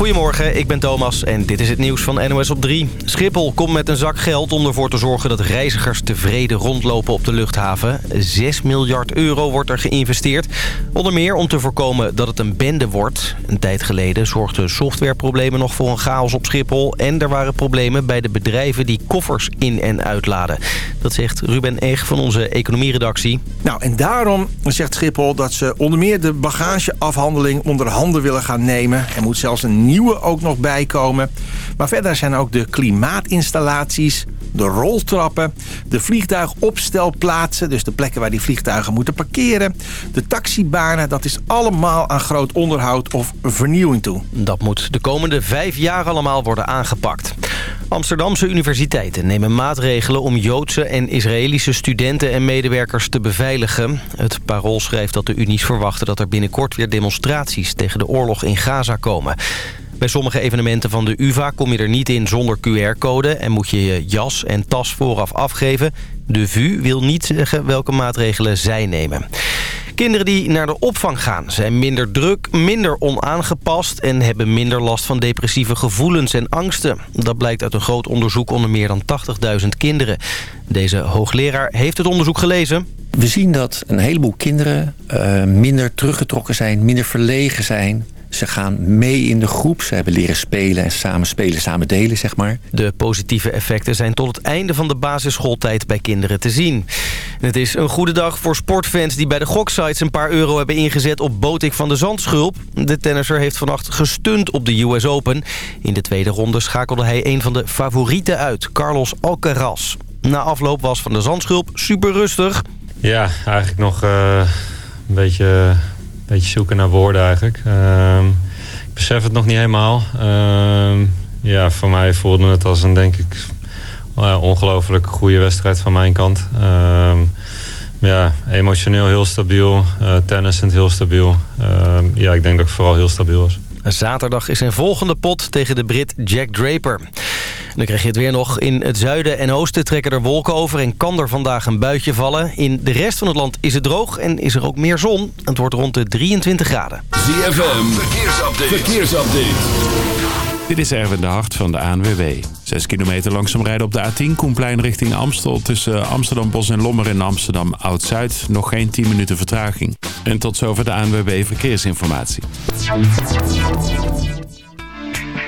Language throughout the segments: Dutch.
Goedemorgen, ik ben Thomas en dit is het nieuws van NOS op 3. Schiphol komt met een zak geld om ervoor te zorgen dat reizigers tevreden rondlopen op de luchthaven. 6 miljard euro wordt er geïnvesteerd. Onder meer om te voorkomen dat het een bende wordt. Een tijd geleden zorgden softwareproblemen nog voor een chaos op Schiphol. En er waren problemen bij de bedrijven die koffers in- en uitladen. Dat zegt Ruben Eeg van onze economieredactie. Nou, en daarom zegt Schiphol dat ze onder meer de bagageafhandeling onder handen willen gaan nemen. Er moet zelfs een nieuwe ook nog bijkomen. Maar verder zijn ook de klimaatinstallaties, de roltrappen, de vliegtuigopstelplaatsen, dus de plekken waar die vliegtuigen moeten parkeren, de taxibanen, dat is allemaal aan groot onderhoud of vernieuwing toe. Dat moet de komende vijf jaar allemaal worden aangepakt. Amsterdamse universiteiten nemen maatregelen om Joodse en Israëlische studenten en medewerkers te beveiligen. Het Parool schrijft dat de unies verwachten dat er binnenkort weer demonstraties tegen de oorlog in Gaza komen. Bij sommige evenementen van de UvA kom je er niet in zonder QR-code... en moet je je jas en tas vooraf afgeven. De VU wil niet zeggen welke maatregelen zij nemen. Kinderen die naar de opvang gaan zijn minder druk, minder onaangepast... en hebben minder last van depressieve gevoelens en angsten. Dat blijkt uit een groot onderzoek onder meer dan 80.000 kinderen. Deze hoogleraar heeft het onderzoek gelezen. We zien dat een heleboel kinderen uh, minder teruggetrokken zijn, minder verlegen zijn... Ze gaan mee in de groep. Ze hebben leren spelen en samen spelen, samen delen, zeg maar. De positieve effecten zijn tot het einde van de basisschooltijd bij kinderen te zien. Het is een goede dag voor sportfans die bij de goksites een paar euro hebben ingezet op Botik van de Zandschulp. De tennisser heeft vannacht gestund op de US Open. In de tweede ronde schakelde hij een van de favorieten uit, Carlos Alcaraz. Na afloop was van de Zandschulp super rustig. Ja, eigenlijk nog uh, een beetje beetje zoeken naar woorden eigenlijk. Uh, ik besef het nog niet helemaal. Uh, ja, voor mij voelde het als een, denk ik, ongelooflijk goede wedstrijd van mijn kant. Ehm, ja, emotioneel heel stabiel. Uh, tennisend heel stabiel. ja, ik denk dat ik vooral heel stabiel was. Zaterdag is een volgende pot tegen de Brit Jack Draper. Dan krijg je het weer nog. In het zuiden en oosten trekken er wolken over... en kan er vandaag een buitje vallen. In de rest van het land is het droog en is er ook meer zon. Het wordt rond de 23 graden. ZFM, verkeersupdate. verkeersupdate. Dit is Erwin de Hart van de ANWB. 6 kilometer langzaam rijden op de A10 Koenplein richting Amstel... tussen Amsterdam Bos en Lommer en Amsterdam Oud-Zuid. Nog geen 10 minuten vertraging. En tot zover de ANWB Verkeersinformatie.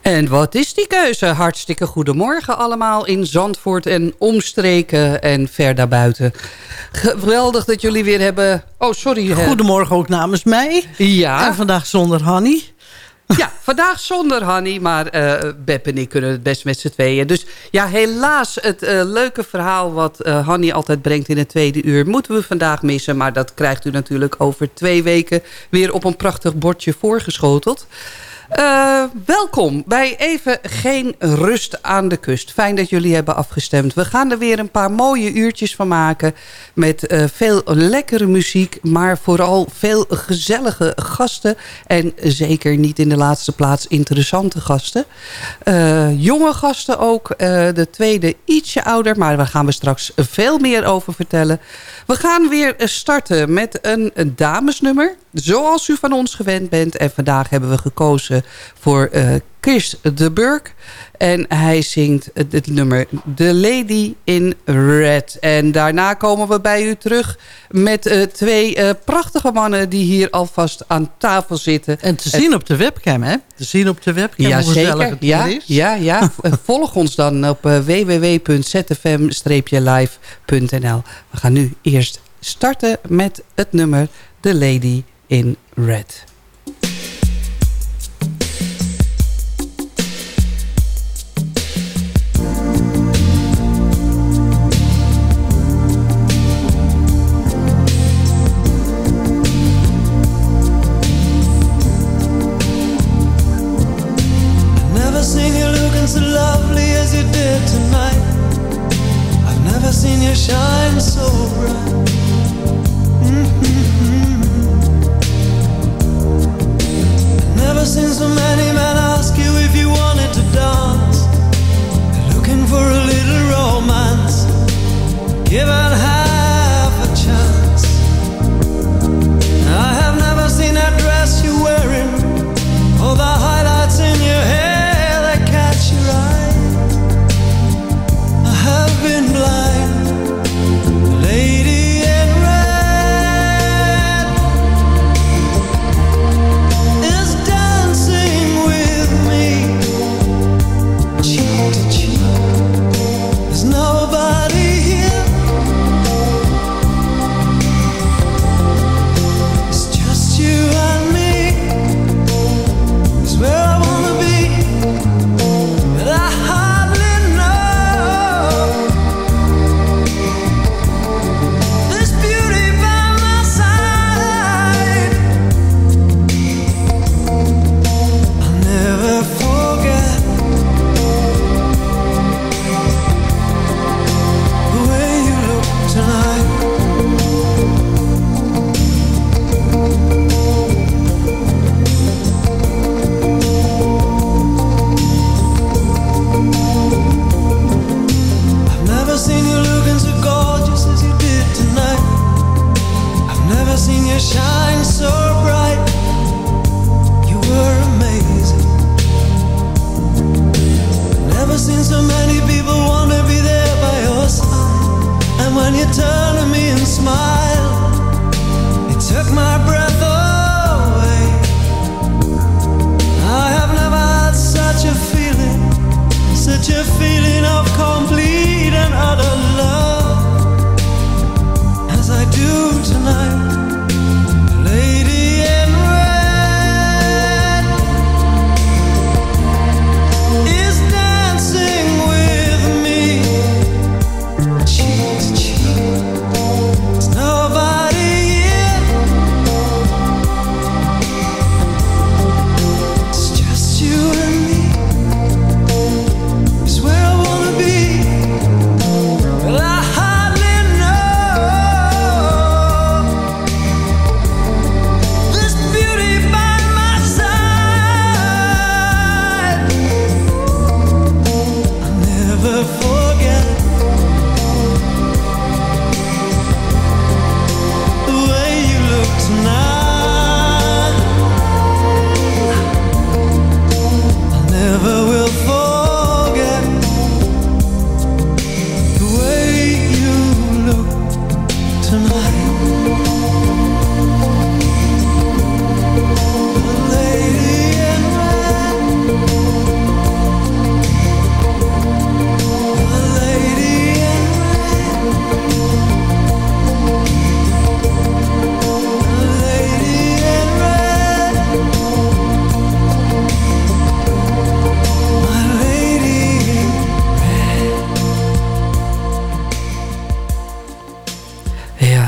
En wat is die keuze? Hartstikke goedemorgen allemaal in Zandvoort en omstreken en ver daarbuiten. Geweldig dat jullie weer hebben... Oh, sorry. Goedemorgen ook namens mij. Ja. En vandaag zonder Hanny. Ja, vandaag zonder Hanny, maar uh, Beb en ik kunnen het best met z'n tweeën. Dus ja, helaas het uh, leuke verhaal wat uh, Hanny altijd brengt in het tweede uur... moeten we vandaag missen, maar dat krijgt u natuurlijk over twee weken... weer op een prachtig bordje voorgeschoteld. Uh, welkom bij Even Geen Rust aan de Kust. Fijn dat jullie hebben afgestemd. We gaan er weer een paar mooie uurtjes van maken... met uh, veel lekkere muziek, maar vooral veel gezellige gasten. En zeker niet in de laatste plaats interessante gasten. Uh, jonge gasten ook. de tweede ietsje ouder, maar daar gaan we straks veel meer over vertellen. We gaan weer starten met een damesnummer... zoals u van ons gewend bent. En vandaag hebben we gekozen voor uh, Chris de Burg. En hij zingt het nummer The Lady in Red. En daarna komen we bij u terug met uh, twee uh, prachtige mannen... die hier alvast aan tafel zitten. En te zien op de webcam, hè? Te zien op de webcam ja, hoe zeker. het ja, is. Ja, ja. Volg ons dan op www.zfm-live.nl. We gaan nu eerst starten met het nummer The Lady in Red.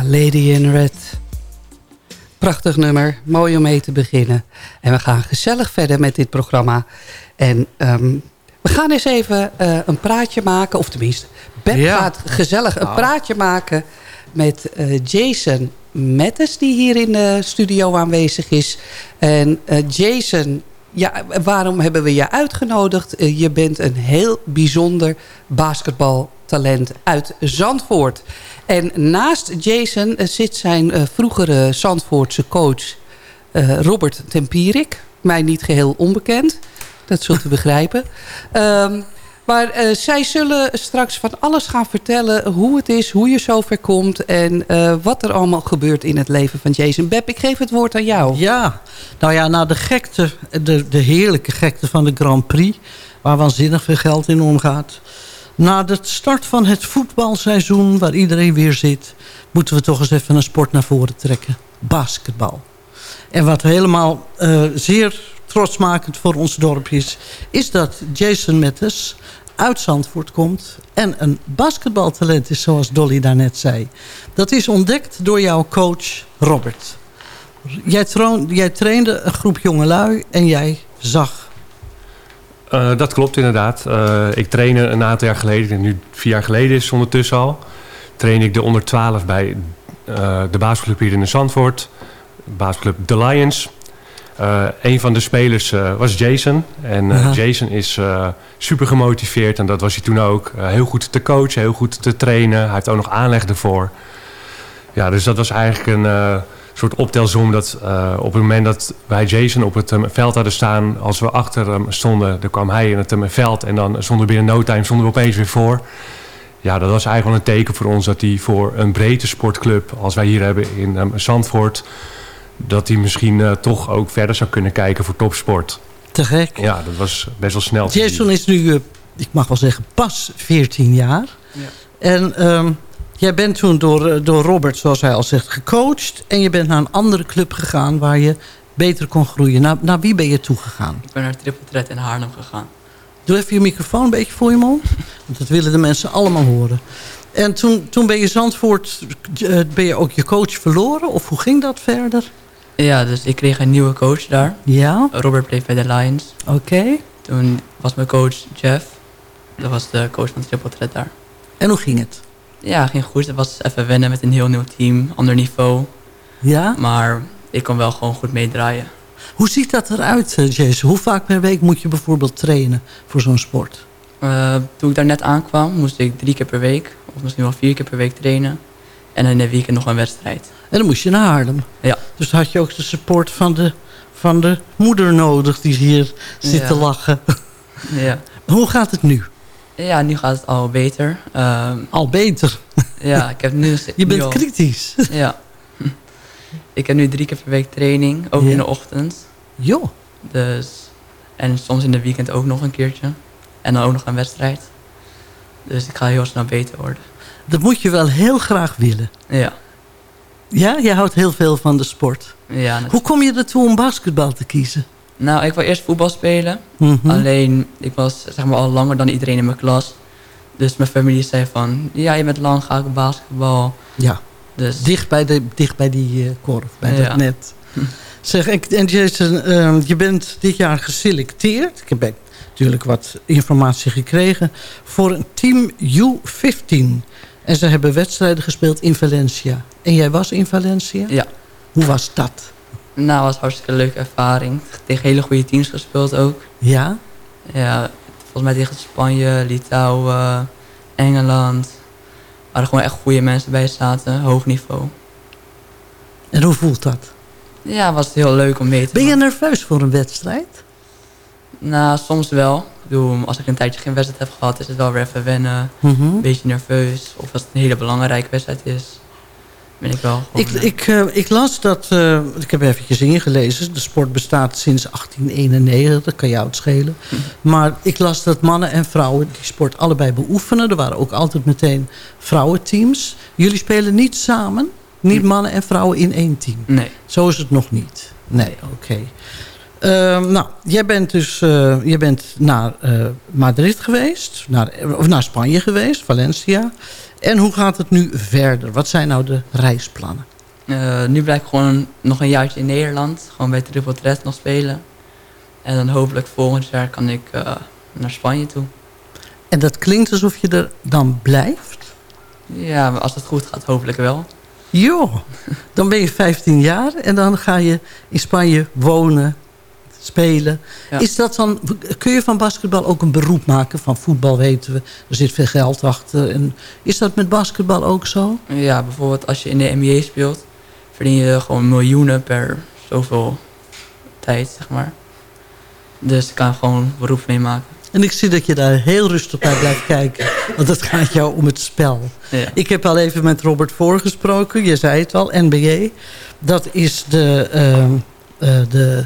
Ja, Lady in Red. Prachtig nummer, mooi om mee te beginnen. En we gaan gezellig verder met dit programma. En ehm, we gaan eens even eh, een praatje maken. Of tenminste, Beb Ja. gaat gezellig een Nou. praatje maken... met eh, Jason Mettes, die hier in de studio aanwezig is. En eh, Jason, ja, waarom hebben we je uitgenodigd? Je bent een heel bijzonder basketbaltalent uit Zandvoort. En naast Jason eh, zit zijn eh, vroegere Zandvoortse coach eh, Robert Tempierik. Mij niet geheel onbekend. Dat zult u begrijpen. Ehm, maar zij zullen straks van alles gaan vertellen hoe het is, hoe je zover komt... en wat er allemaal gebeurt in het leven van Jason. Beb, ik geef het woord aan jou. Ja, nou ja, na de gekte, de, de heerlijke gekte van de Grand Prix... waar waanzinnig veel geld in omgaat... na de start van het voetbalseizoen waar iedereen weer zit... moeten we toch eens even een sport naar voren trekken. Basketbal. En wat helemaal uh, zeer trotsmakend voor ons dorpje is... is dat Jason Mettes uit Zandvoort komt... en een basketbaltalent is, zoals Dolly daarnet zei. Dat is ontdekt door jouw coach Robert. Jij, jij trainde een groep jongelui en jij zag... Uh, dat klopt inderdaad. Uh, ik trainde een aantal jaar geleden, nu vier jaar geleden is ondertussen al... train ik de onder 12 bij uh, de basketbalclub hier in Zandvoort... basketbalclub The Lions... Een van de spelers was Jason. En Jason is super gemotiveerd. En dat was hij toen ook. heel goed te coachen, heel goed te trainen. Hij heeft ook nog aanleg ervoor. Ja, dus dat was eigenlijk een soort optelsom. Dat op het moment dat wij Jason op het veld hadden staan... als we achter hem stonden, dan kwam hij in het veld. En dan stonden we binnen no time stonden we opeens weer voor. Ja, dat was eigenlijk wel een teken voor ons... dat hij voor een breedte sportclub, als wij hier hebben in Zandvoort dat hij misschien uh, toch ook verder zou kunnen kijken voor topsport. Te gek. Ja, dat was best wel snel. Jason is nu, uh, ik mag wel zeggen, pas 14 jaar. Ja. En um, jij bent toen door, door Robert, zoals hij al zegt, gecoacht. En je bent naar een andere club gegaan waar je beter kon groeien. Naar, naar wie ben je toegegaan? Ik ben naar Triple Threat in Haarlem gegaan. Doe even je microfoon een beetje voor je mond. Want dat willen de mensen allemaal horen. En toen, toen ben je Zandvoort, uh, ben je ook je coach verloren? Of hoe ging dat verder? Ja, dus ik kreeg een nieuwe coach daar. Ja? Robert bleef bij de Lions. Oké. Okay. Toen was mijn coach Jeff. Dat was de coach van Triple Threat daar. En hoe ging het? Ja, ging goed. Het was even wennen met een heel nieuw team. Ander niveau. Ja? Maar ik kon wel gewoon goed meedraaien. Hoe ziet dat eruit, Jason? Hoe vaak per week moet je bijvoorbeeld trainen voor zo'n sport? Uh, toen ik daar net aankwam, moest ik drie keer per week... of misschien wel vier keer per week trainen. En in de weekend nog een wedstrijd. En dan moest je naar Haarlem. Ja. Dus had je ook de support van de, van de moeder nodig die hier zit ja. te lachen. Ja. Hoe gaat het nu? Ja, nu gaat het al beter. Um, al beter? Ja, ik heb nu... je bent al, kritisch. Ja. Ik heb nu drie keer per week training, ook ja. in de ochtend. Jo. Dus, en soms in de weekend ook nog een keertje. En dan ook nog een wedstrijd. Dus ik ga heel snel beter worden. Dat moet je wel heel graag willen. Ja. Ja, je houdt heel veel van de sport. Ja, Hoe kom je ertoe om basketbal te kiezen? Nou, ik wil eerst voetbal spelen. Mm -hmm. Alleen, ik was zeg maar al langer dan iedereen in mijn klas. Dus mijn familie zei van, ja, je bent lang, ga ik basketbal. Ja, dus... dicht, bij de, dicht bij die uh, korf, bij ja. dat net. zeg, en Jason, uh, je bent dit jaar geselecteerd. Ik heb natuurlijk wat informatie gekregen. Voor een team U15. En ze hebben wedstrijden gespeeld in Valencia. En jij was in Valencia? Ja. Hoe was dat? Nou, het was een hartstikke leuke ervaring. Tegen hele goede teams gespeeld ook. Ja? Ja, volgens mij tegen Spanje, Litouwen, Engeland. Waar er gewoon echt goede mensen bij zaten, hoog niveau. En hoe voelt dat? Ja, het was heel leuk om mee te Ben je nerveus voor een wedstrijd? Nou, soms wel. Ik bedoel, als ik een tijdje geen wedstrijd heb gehad, is het wel weer even wennen. Mm -hmm. Een beetje nerveus. Of als het een hele belangrijke wedstrijd is, ben ik wel ik, ik, uh, ik las dat, uh, ik heb eventjes ingelezen, de sport bestaat sinds 1891, dat kan jou het schelen. Hm. Maar ik las dat mannen en vrouwen die sport allebei beoefenen. Er waren ook altijd meteen vrouwenteams. Jullie spelen niet samen, niet mannen en vrouwen in één team. Nee. Zo is het nog niet. Nee, oké. Okay. Uh, nou, jij bent dus uh, jij bent naar uh, Madrid geweest, naar, of naar Spanje geweest, Valencia. En hoe gaat het nu verder? Wat zijn nou de reisplannen? nu blijf ik gewoon nog een jaartje in Nederland. Gewoon bij Triple Threat nog spelen. En dan hopelijk volgend jaar kan ik naar Spanje toe. En dat klinkt alsof je er dan blijft? Ja, als het goed gaat, hopelijk wel. Jo, dan ben je 15 jaar en dan ga je in Spanje wonen, spelen. Ja. Is dat dan, kun je van basketbal ook een beroep maken? Van voetbal weten we, er zit veel geld achter. En is dat met basketbal ook zo? Ja, bijvoorbeeld als je in de NBA speelt... verdien je gewoon miljoenen per zoveel tijd, zeg maar. Dus ik kan gewoon beroep meemaken. En ik zie dat je daar heel rustig bij blijft kijken. Want het gaat jou om het spel. Ja. Ik heb al even met Robert voorgesproken. Je zei het al, NBA. Dat is de... ehm, eh, de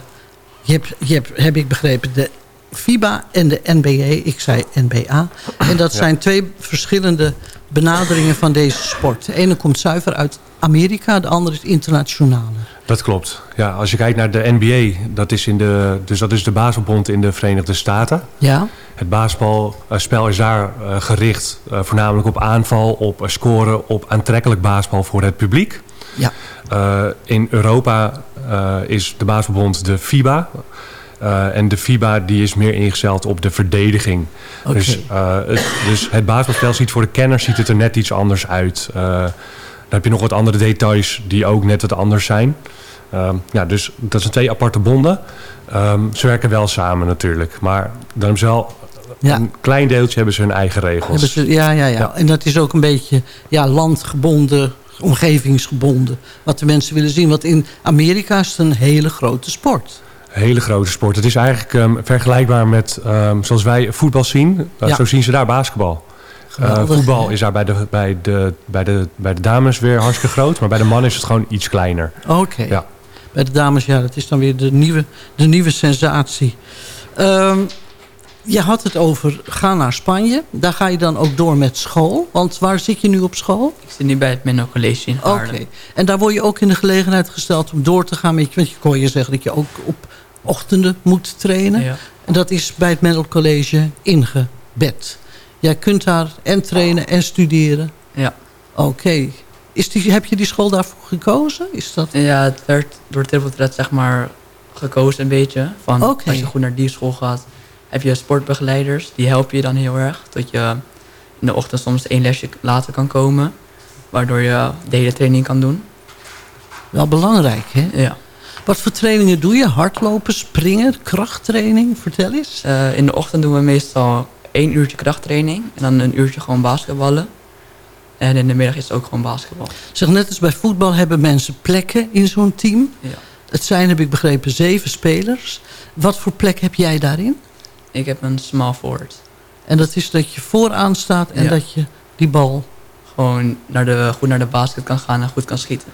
je hebt, je hebt, heb ik begrepen, de FIBA en de NBA. Ik zei NBA. En dat Ja. zijn twee verschillende benaderingen van deze sport. De ene komt zuiver uit Amerika, de andere is internationaler. Dat klopt. Ja, als je kijkt naar de NBA, dat is, in de, dus dat is de basketbond in de Verenigde Staten. Ja? Het basketbalspel is daar eh, gericht eh, voornamelijk op aanval, op eh, scoren, op aantrekkelijk basketbal voor het publiek. Ja. Eh, in Europa eh, is de basketbalbond de FIBA. Eh, en de FIBA die is meer ingesteld op de verdediging. Dus, het, dus het basketbalspel ziet voor de kenner ziet het er net iets anders uit. Dan heb je nog wat andere details die ook net wat anders zijn. Ehm, ja, dus dat zijn twee aparte bonden. Ehm, ze werken wel samen natuurlijk. Maar dan hebben ze wel Ja. een klein deeltje hebben ze hun eigen regels. Ze, ja, ja, ja, En dat is ook een beetje ja, landgebonden, omgevingsgebonden. Wat de mensen willen zien. Want in Amerika is het een hele grote sport. Hele grote sport. Het is eigenlijk ehm, vergelijkbaar met ehm, zoals wij voetbal zien. eh, Ja. Zo zien ze daar basketbal. Eh, voetbal is daar bij de, bij, de, bij, de, bij de dames weer hartstikke groot. Maar bij de mannen is het gewoon iets kleiner. Oké. Ja. Bij de dames, ja, dat is dan weer de nieuwe, de nieuwe sensatie. Ehm, je had het over gaan naar Spanje. Daar ga je dan ook door met school. Want waar zit je nu op school? Ik zit nu bij het Menno College in Oké. Haarlem. En daar word je ook in de gelegenheid gesteld om door te gaan met je. Want je kon je zeggen dat je ook op ochtenden moet trainen. Ja. En dat is bij het Mental College ingebed. Jij kunt daar en trainen en studeren. Ja. Oké. Is die, heb je die school daarvoor gekozen? Is dat... Ja, het werd door Triple Threat zeg maar gekozen een beetje. Van Oké. als je goed naar die school gaat, heb je sportbegeleiders. Die helpen je dan heel erg. Dat je in de ochtend soms één lesje later kan komen. Waardoor je de hele training kan doen. Wel belangrijk, hè? Ja. Wat voor trainingen doe je? Hardlopen, springen, krachttraining? Vertel eens. Eh, in de ochtend doen we meestal één uurtje krachttraining. En dan een uurtje gewoon basketballen. En in de middag is het ook gewoon basketbal. Zeg, net als bij voetbal hebben mensen plekken in zo'n team. Ja. Het zijn, heb ik begrepen, zeven spelers. Wat voor plek heb jij daarin? Ik heb een small forward. En dat is dat je vooraan staat en Ja. dat je die bal... Gewoon naar de, goed naar de basket kan gaan en goed kan schieten.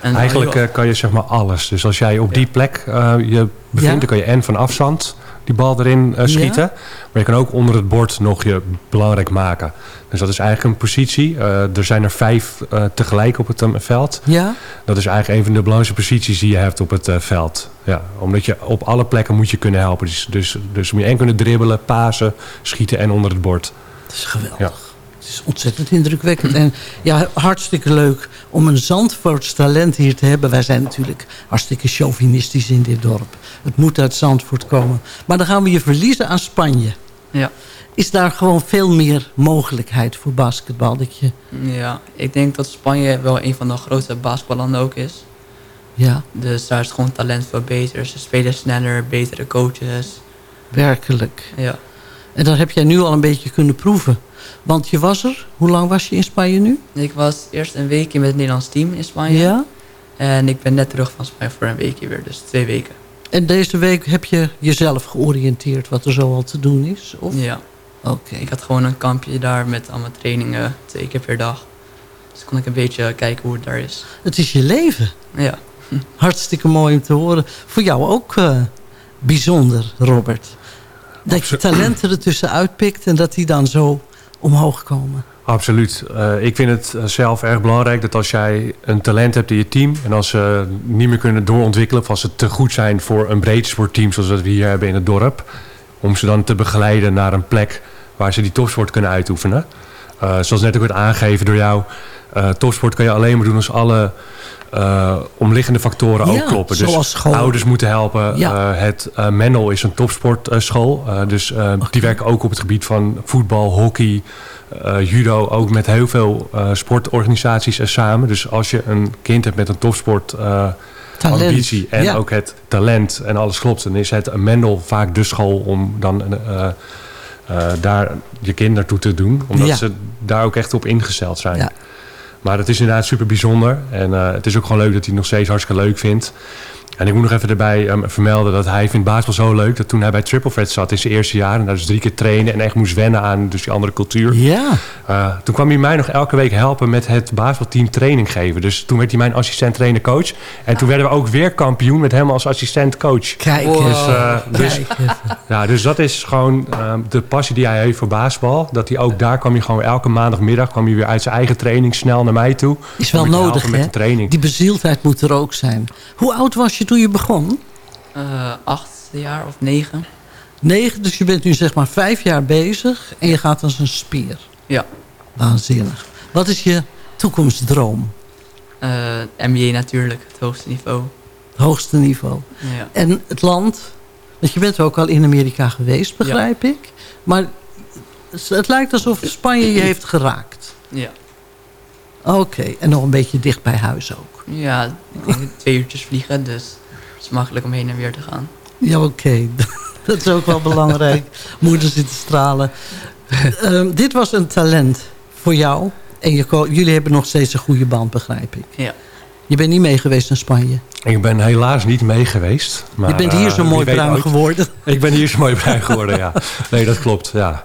En Eigenlijk eh, kan je zeg maar alles. Dus als jij op die plek eh, je bevindt, Ja. dan kan je en van afstand die bal erin eh, schieten. Maar je kan ook onder het bord nog je belangrijk maken. Dus dat is eigenlijk een positie. Eh, er zijn er vijf eh, tegelijk op het veld. Ja? Dat is eigenlijk een van de belangrijkste posities die je hebt op het veld. Ja, omdat je op alle plekken moet je kunnen helpen. Dus, dus, dus moet je en kunnen dribbelen, pasen, schieten en onder het bord. Dat is geweldig. Ja. Het is ontzettend indrukwekkend. En ja, hartstikke leuk om een Zandvoorts talent hier te hebben. Wij zijn natuurlijk hartstikke chauvinistisch in dit dorp. Het moet uit Zandvoort komen. Maar dan gaan we je verliezen aan Spanje. Ja. Is daar gewoon veel meer mogelijkheid voor basketbal? Dat je, Ja, ik denk dat Spanje wel een van de grootste basketballanden ook is. ja, Dus daar is gewoon talent veel beter. Ze spelen sneller, betere coaches. werkelijk. Ja, En dat heb jij nu al een beetje kunnen proeven. Want je was er. Hoe lang was je in Spanje nu? ik was eerst een weekje met het Nederlands team in Spanje. Ja. En ik ben net terug van Spanje voor een weekje weer, dus twee weken. En deze week heb je jezelf georiënteerd wat er zo al te doen is? Of? Ja, Oké. ik had gewoon een kampje daar met allemaal trainingen, twee keer per dag. Dus kon ik een beetje kijken hoe het daar is. Het is je leven. Ja, Hartstikke mooi om te horen. Voor jou ook eh, bijzonder, Robert. Dat je talenten er tussenuit pikt en dat die dan zo omhoog komen. Absoluut. Eh, ik vind het eh, zelf erg belangrijk dat als jij een talent hebt in je team... en als ze niet meer kunnen doorontwikkelen... of als ze te goed zijn voor een breed sportteam zoals dat we hier hebben in het dorp... om ze dan te begeleiden naar een plek waar ze die topsport kunnen uitoefenen. Eh, zoals net ook werd aangegeven door jou... eh, topsport kan je alleen maar doen als alle eh, omliggende factoren Ja, ook kloppen. Dus ouders moeten helpen. Ja. Het Mendel is een topsportschool. Dus die werken ook op het gebied van voetbal, hockey, judo. Ook met heel veel sportorganisaties er samen. Dus als je een kind hebt met een topsport Talent. ambitie en Ja. ook het talent en alles klopt... dan is het Mendel vaak de school om dan eh, daar je kind naartoe te doen. Omdat Ja. ze daar ook echt op ingesteld zijn. Ja. Maar het is inderdaad super bijzonder. En eh, het is ook gewoon leuk dat hij het nog steeds hartstikke leuk vindt. En ik moet nog even erbij ehm, vermelden dat hij vindt basketbal zo leuk... dat toen hij bij Triple Threat zat in zijn eerste jaar... en daar dus drie keer trainen en echt moest wennen aan dus die andere cultuur... Ja. Uh, toen kwam hij mij nog elke week helpen met het basketbalteam training geven. Dus toen werd hij mijn assistent trainer coach. En toen werden we ook weer kampioen met hem als assistent coach. Kijk Dus, eens. uh, dus, Kijk eens. ja, dus dat is gewoon uh, de passie die hij heeft voor basketbal. Dat hij ook daar kwam hij gewoon elke maandagmiddag... kwam hij weer uit zijn eigen training snel naar mij toe. Is wel nodig, hè? de training. Die bezieldheid moet er ook zijn. Hoe oud was je toen je begon? Uh, acht jaar of negen. Negen, dus je bent nu zeg maar vijf jaar bezig en je gaat als een spier. Ja. Waanzinnig. Wat is je toekomstdroom? Uh, NBA natuurlijk, het hoogste niveau. Het hoogste niveau. Ja. En het land, want je bent ook al in Amerika geweest, begrijp ja. ik. Maar het lijkt alsof Spanje je heeft geraakt. Ja. Oké, okay. en nog een beetje dicht bij huis ook. Ja, ik denk twee uurtjes vliegen, dus het is makkelijk om heen en weer te gaan. Ja, oké. Okay. Dat is ook wel belangrijk. Moeder zit te stralen. um, dit was een talent voor jou. En je, jullie hebben nog steeds een goede band, begrijp ik. Ja. Je bent niet mee geweest naar Spanje. Ik ben helaas niet mee geweest. Maar, je bent hier zo uh, mooi bruin ooit... geworden. Ik ben hier zo mooi bruin geworden, ja. Nee, dat klopt, ja.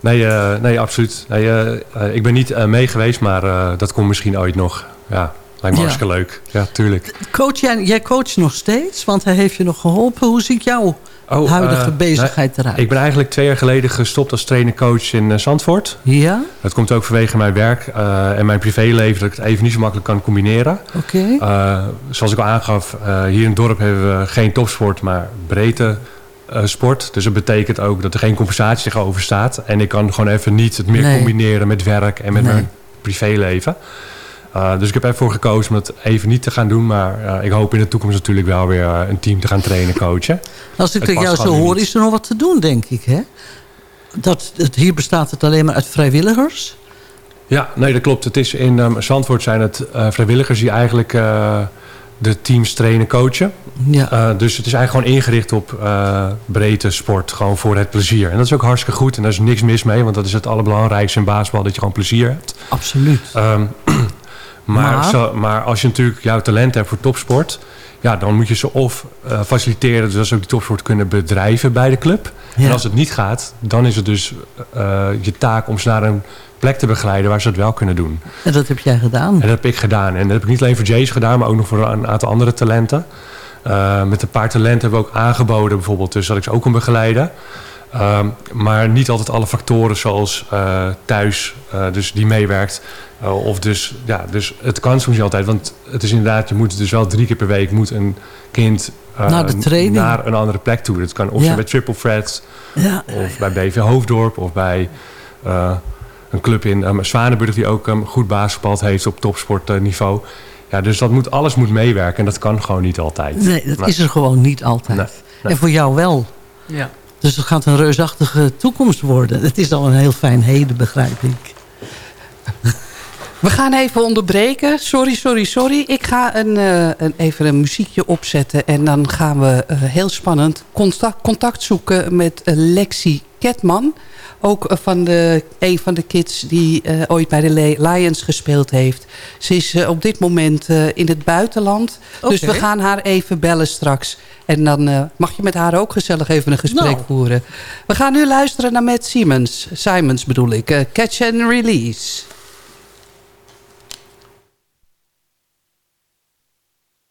Nee, uh, nee absoluut. Nee, uh, ik ben niet mee geweest, maar dat komt misschien ooit nog. Ja, lijkt me ja. hartstikke leuk. Ja, tuurlijk. Coach, jij, jij coacht nog steeds, want hij heeft je nog geholpen. Hoe ziet jouw oh, huidige bezigheid eruit? Ik ben eigenlijk twee jaar geleden gestopt als trainer-coach in uh, Zandvoort. Ja? Dat komt ook vanwege mijn werk uh, en mijn privéleven... dat ik het even niet zo makkelijk kan combineren. Oké. Okay. Uh, zoals ik al aangaf, hier in het dorp hebben we geen topsport... maar breedte sport. Dus dat betekent ook dat er geen compensatie tegenover staat. En ik kan gewoon even niet het meer nee. combineren met werk en met nee. mijn privéleven. Uh, dus ik heb ervoor gekozen om het even niet te gaan doen. Maar uh, ik hoop in de toekomst natuurlijk wel weer uh, een team te gaan trainen, coachen. Als ik tegen jou zo hoor, is er nog wat te doen, denk ik. Hè? Dat, het, hier bestaat het alleen maar uit vrijwilligers? Ja, nee, dat klopt. Het is in um, Zandvoort zijn het vrijwilligers die eigenlijk de teams trainen, coachen. Ja. dus het is eigenlijk gewoon ingericht op breedte sport. Gewoon voor het plezier. En dat is ook hartstikke goed. En daar is niks mis mee. Want dat is het allerbelangrijkste in basketbal. Dat je gewoon plezier hebt. Absoluut. Um, Maar, maar? Zo, maar, als je natuurlijk jouw talent hebt voor topsport... Ja, dan moet je ze of uh, faciliteren... zodat ze ook die topsport kunnen bedrijven bij de club. Ja. En als het niet gaat, dan is het dus uh, je taak... om ze naar een plek te begeleiden waar ze het wel kunnen doen. En dat heb jij gedaan? En dat heb ik gedaan. En dat heb ik niet alleen voor Jace gedaan... maar ook nog voor een aantal andere talenten. Uh, met een paar talenten hebben we ook aangeboden bijvoorbeeld... dus dat ik ze ook kon begeleiden... Um, maar niet altijd alle factoren zoals uh, thuis, uh, dus die meewerkt. Uh, of dus, ja, dus het kan soms niet altijd. Want het is inderdaad, je moet dus wel drie keer per week moet een kind naar, de training. naar een andere plek toe. Dat kan of ja. bij Triple Threats, ja. of bij BV Hoofddorp, of bij een club in um, Zwanenburg die ook um, goed basketbal heeft op topsportniveau. Ja, dus dat moet, alles moet meewerken en dat kan gewoon niet altijd. Nee, dat nee. is er gewoon niet altijd. Nee. Nee. En voor jou wel. Ja. Dus het gaat een reusachtige toekomst worden. Het is al een heel fijn heden, begrijp ik. We gaan even onderbreken. Sorry, sorry, sorry. Ik ga een, uh, een, even een muziekje opzetten. En dan gaan we uh, heel spannend contact, contact zoeken met uh, Lexi Ketman. Ook van de, een van de kids die ooit bij de Lions gespeeld heeft. Ze is op dit moment in het buitenland. Okay. Dus we gaan haar even bellen straks. En dan mag je met haar ook gezellig even een gesprek nou. voeren. We gaan nu luisteren naar Matt Siemens. Simons bedoel ik. Catch and Release.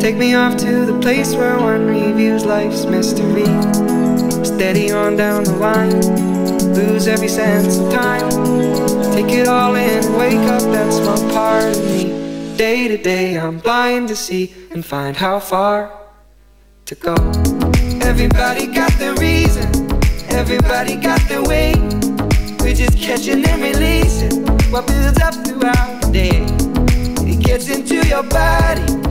Take me off to the place where one reviews life's mystery. Steady on down the line, lose every sense of time. Take it all in, wake up that's my part of me. Day to day, I'm blind to see and find how far to go. Everybody got their reason. Everybody got their way. We're just catching and releasing what builds up throughout the day. It gets into your body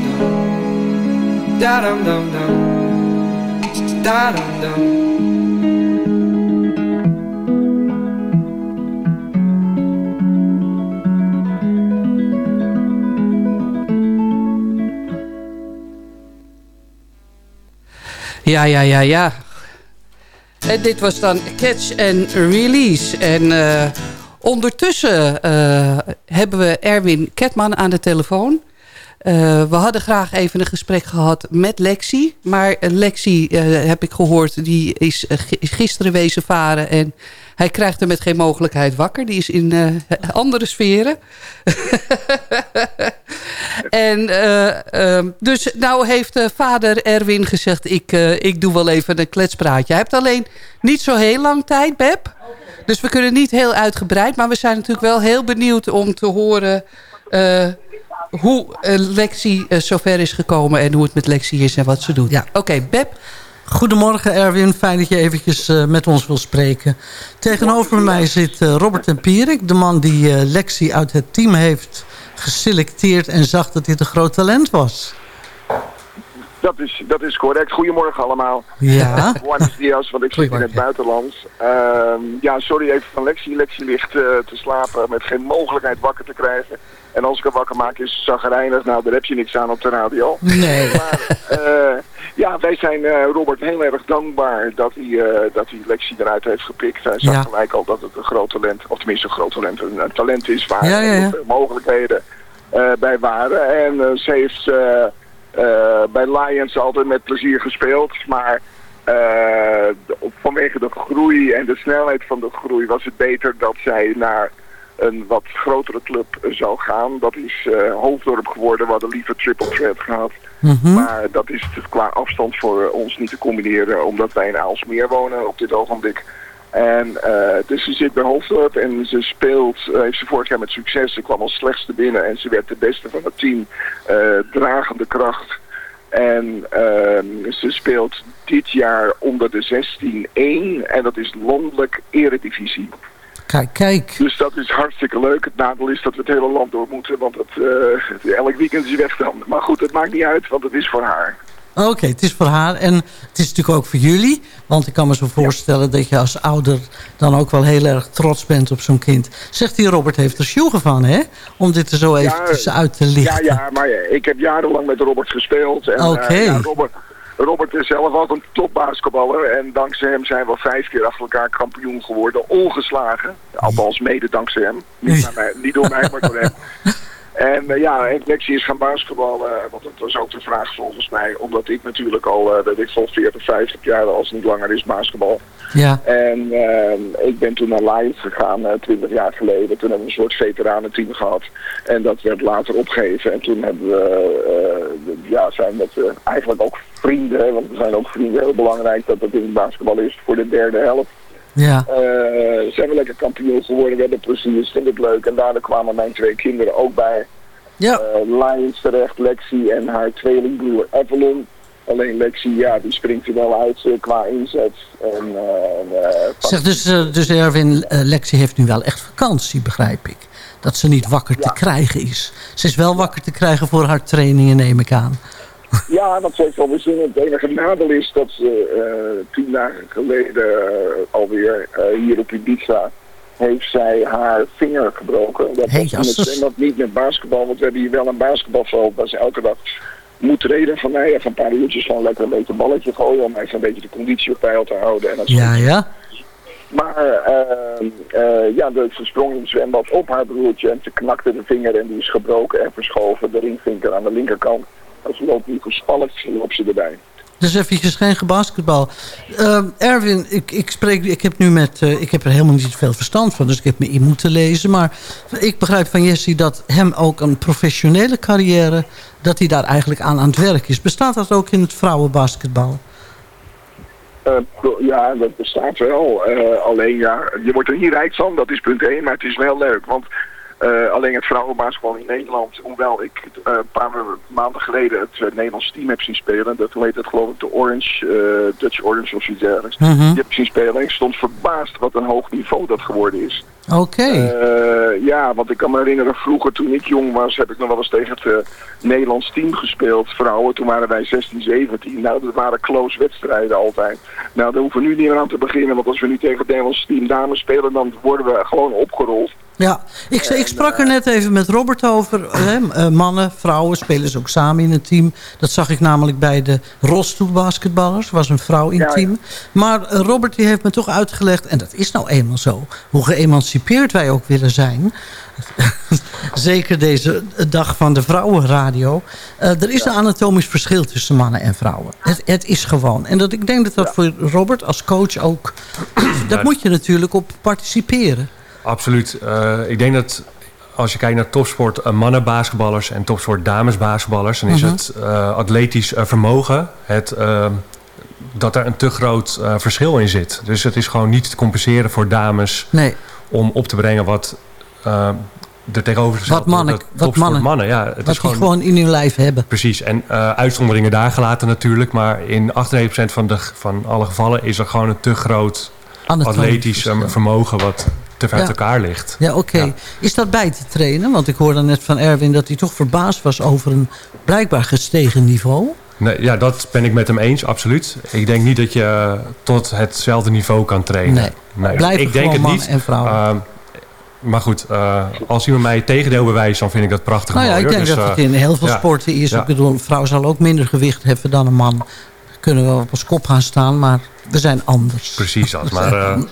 Da dum dum dum. Ja, ja, ja, ja. En dit was dan Catch and Release. En eh, ondertussen eh, hebben we Erwin Ketman aan de telefoon. Eh, we hadden graag even een gesprek gehad met Lexi. Maar Lexi, heb ik gehoord, die is gisteren wezen varen. En hij krijgt er met geen mogelijkheid wakker. Die is in andere sferen. en uh, dus nou heeft vader Erwin gezegd... Ik, ik doe wel even een kletspraatje. Hij heeft alleen niet zo heel lang tijd, Beb. Dus we kunnen niet heel uitgebreid. Maar we zijn natuurlijk wel heel benieuwd om te horen... hoe Lexi zover is gekomen... en hoe het met Lexi is en wat ze doet. Ja. Oké, okay, Beb... Goedemorgen Erwin, fijn dat je eventjes uh, met ons wil spreken. Tegenover mij zit uh, Robert en Pierik, de man die uh, Lexi uit het team heeft geselecteerd... en zag dat dit een groot talent was. Dat is, dat is correct. Goedemorgen allemaal. Ja. Buenos dias, want ik zit in het buitenland. Uh, ja, sorry even van Lexi. Lexi ligt te slapen met geen mogelijkheid wakker te krijgen. En als ik hem wakker maak is zagrijnig. Nou, daar heb je niks aan op de radio. Nee. Maar, uh, ja, wij zijn uh, Robert heel erg dankbaar dat hij, dat hij Lexi eruit heeft gepikt. Hij zag Ja. gelijk al dat het een groot talent, of tenminste een groot talent, een, een talent is waar Ja, ja, ja. heel veel mogelijkheden bij waren. En ze heeft bij Lions altijd met plezier gespeeld, maar uh, vanwege de groei en de snelheid van de groei was het beter dat zij naar een wat grotere club zou gaan. Dat is uh, Hoofddorp geworden, we hadden liever triple threat gehad. Mhm. Maar dat is qua afstand voor ons niet te combineren, omdat wij in Aalsmeer wonen op dit ogenblik. En uh, dus ze zit bij Hoofddorp en ze speelt, uh, heeft ze vorig jaar met succes. Ze kwam als slechtste binnen en ze werd de beste van het team, uh, dragende kracht. En uh, ze speelt dit jaar onder de 16-1 en dat is landelijk eredivisie. Kijk, kijk. Dus dat is hartstikke leuk. Het nadeel is dat we het hele land door moeten, want het, uh, elk weekend is weg dan. Maar goed, het maakt niet uit, want het is voor haar. Oké, okay, het is voor haar en het is natuurlijk ook voor jullie. Want ik kan me zo voorstellen ja. dat je als ouder dan ook wel heel erg trots bent op zo'n kind. Zegt die Robert heeft er sjoegen van, hè? Om dit er zo eventjes ja, uit te lichten. Ja, ja, maar ik heb jarenlang met Robert gespeeld. Oké. Okay. Uh, ja, Robert, Robert is zelf ook een topbasketballer. En dankzij hem zijn we vijf keer achter elkaar kampioen geworden. Ongeslagen. Althans mede dankzij hem. Niet, mij, niet door mij, maar door hem. En eh, ja, en Lexi is gaan basketballen, eh, want dat was ook de vraag volgens mij. Omdat ik natuurlijk al, uh, dat ik vol 40, 50 jaar, als het niet langer is, basketbal. Ja. En eh, ik ben toen naar Lions gegaan, eh 20 jaar geleden. Toen hebben we een soort veteranenteam gehad. En dat werd later opgegeven. En toen hebben we, eh, ja, zijn eh, eigenlijk ook vrienden, want we zijn ook vrienden, heel belangrijk dat het in het basketbal is voor de derde helft. Ja. Eh, zijn we lekker kampioen geworden, we hebben plezier, vind ik leuk. En daarna kwamen mijn twee kinderen ook bij. Ja. Eh, Lions terecht, Lexi en haar tweelingbroer Evelyn. Alleen Lexi, ja, die springt er wel uit eh, qua inzet. En, Zeg, dus, dus Erwin, Lexi heeft nu wel echt vakantie, begrijp ik. Dat ze niet wakker te krijgen is. Ze is wel wakker te krijgen voor haar trainingen, neem ik aan. Ja, dat heeft wel weer zin. Het enige nadeel is dat ze eh, tien dagen geleden eh, alweer eh, hier op Ibiza heeft zij haar vinger gebroken. Dat Hey, was zwembad niet met basketbal, want we hebben hier wel een basketbalveld waar ze elke dag moet trainen van mij. Even een paar uurtjes gewoon lekker een beetje balletje gooien om even een beetje de conditie op peil te houden. En dat Ja, ja. maar eh, eh, ja, de, ze sprong in het zwembad op haar broertje en ze knakte de vinger en die is gebroken en verschoven. De ringvinker aan de linkerkant. En ze loopt nu gespannen, ze erbij. Dus eventjes geen gebasketbal. Eh, Erwin, ik, ik, spreek, ik heb nu met... eh, ik heb er helemaal niet veel verstand van, dus ik heb me in moeten lezen. Maar ik begrijp van Jessie dat hem ook een professionele carrière... dat hij daar eigenlijk aan aan het werk is. Bestaat dat ook in het vrouwenbasketbal? Eh, ja, dat bestaat wel. Alleen ja, je wordt er niet rijk van, dat is punt 1, maar het is wel leuk. Want eh, alleen het vrouwenbasketbal in Nederland, hoewel ik eh, een paar maanden geleden het uh, Nederlands team heb zien spelen, dat heet het geloof ik, de Orange, Dutch Orange of zoiets dergelijks, Mhm. die heb ik zien spelen en ik stond verbaasd wat een hoog niveau dat geworden is. Oké. Uh, ja, want ik kan me herinneren, vroeger toen ik jong was, heb ik nog wel eens tegen het uh, Nederlands team gespeeld. Vrouwen, toen waren wij 16, 17. Nou, dat waren close wedstrijden altijd. Nou, daar hoeven we nu niet meer aan te beginnen, want als we nu tegen het Nederlands team dames spelen, dan worden we gewoon opgerold. Ja, ik, ik sprak er net even met Robert over. Hè, mannen, vrouwen spelen ze ook samen in een team. Dat zag ik namelijk bij de Rolstoel basketballers. was een vrouw in het team. Maar Robert die heeft me toch uitgelegd, en dat is nou eenmaal zo... hoe geëmancipeerd wij ook willen zijn... Zeker deze dag van de vrouwenradio. Uh, er is een anatomisch verschil tussen mannen en vrouwen. Het, het is gewoon. En dat, ik denk dat dat voor Robert als coach ook... daar moet je natuurlijk op participeren. Absoluut. Uh, ik denk dat als je kijkt naar topsport uh, mannenbasketballers en topsport damesbasketballers... dan is Mhm. het atletisch vermogen, het, dat er een te groot verschil in zit. Dus het is gewoon niet te compenseren voor dames... Nee. Om op te brengen wat er tegenover wat mannen, wat mannen, mannen. Ja, het wat is gewoon, gewoon in hun lijf hebben. Precies. En uitzonderingen daar gelaten natuurlijk. Maar in 98% van, de, van alle gevallen is er gewoon een te groot atletisch vermogen... wat te ver ja. uit elkaar ligt. Ja, oké. Okay. Ja. Is dat bij te trainen? Want ik hoorde net van Erwin dat hij toch verbaasd was over een blijkbaar gestegen niveau. Nee, ja, dat ben ik met hem eens, absoluut. Ik denk niet dat je tot hetzelfde niveau kan trainen. Nee, nee. Blijven ik denk het man niet. en vrouw. Uh, maar goed, uh, als iemand mij tegendeel bewijst, dan vind ik dat prachtig nou ja, mooi. ik denk dus, dat het in heel veel ja, sporten is. Ja. Ik bedoel, een vrouw zal ook minder gewicht hebben dan een man. Kunnen we op ons kop gaan staan, maar we zijn anders. Precies dat. Maar uh,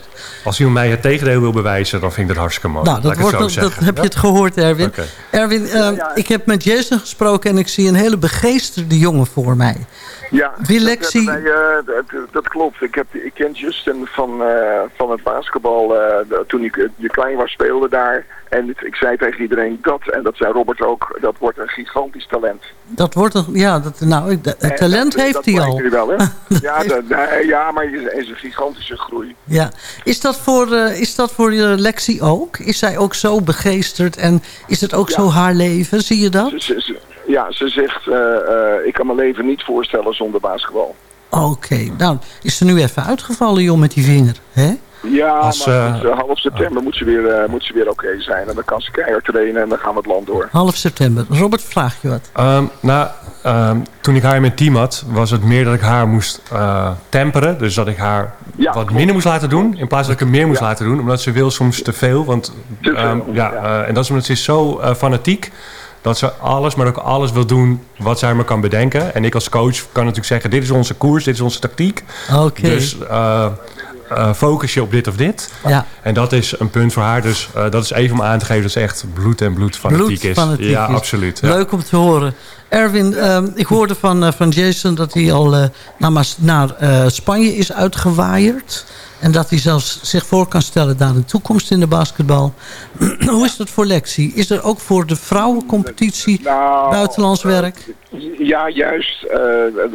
als iemand mij het tegendeel wil bewijzen, dan vind ik dat hartstikke mooi. Nou, dat, wordt, dat, dat heb je het gehoord, Erwin. Okay. Erwin, uh, ja, ja. ik heb met Jason gesproken en ik zie een hele begeesterde jongen voor mij. Ja, Wilexie... dat, uh, dat, dat, klopt. Ik, heb, ik ken Justin van, uh, van het basketbal. Uh, toen ik uh, klein was, speelde daar. En ik zei tegen iedereen dat, en dat zei Robert ook, dat wordt een gigantisch talent. Dat wordt een, ja, dat, nou, het talent dat, heeft dat hij al. Wel, hè? ja, dat, nee, ja, maar het is een gigantische groei. Ja. Is dat voor, uh, is dat voor je Lexi ook? Is zij ook zo begeesterd en is het ook ja. zo haar leven? Zie je dat? Ze, ja, ze zegt, uh, ik kan mijn leven niet voorstellen zonder basketbal. Oké, okay. nou is ze nu even uitgevallen joh met die vinger, hè? Ja, Als, maar uh, half september moet ze weer, uh, moet ze weer oké okay zijn. En dan kan ze keihard trainen en dan gaan we het land door. Half september. Robert, vraag je wat? Um, nou, um, toen ik haar in mijn team had, was het meer dat ik haar moest uh, temperen. Dus dat ik haar ja, wat minder moest laten doen. In plaats dat ik er meer moest ja. laten doen. Omdat ze wil soms te veel. Want, te veel, um, ja, ja. en dat is omdat ze is zo uh, fanatiek dat ze alles, maar ook alles wil doen wat zij maar kan bedenken. En ik als coach kan natuurlijk zeggen, dit is onze koers, dit is onze tactiek. Oké. Okay. Dus uh, eh, focus je op dit of dit. Ja. En dat is een punt voor haar. Dus eh, dat is even om aan te geven dat ze echt bloed en bloed fanatiek is. fanatiek ja, is. absoluut. Ja. Leuk om te horen. Erwin, ehm, ik hoorde van, eh, van Jason dat hij al eh, naar, naar eh, Spanje is uitgewaaierd. En dat hij zelfs zich voor kan stellen naar een toekomst in de basketbal. Hoe is dat voor Lexi? Is er ook voor de vrouwencompetitie Nou, buitenlands werk? Ja, juist. eh,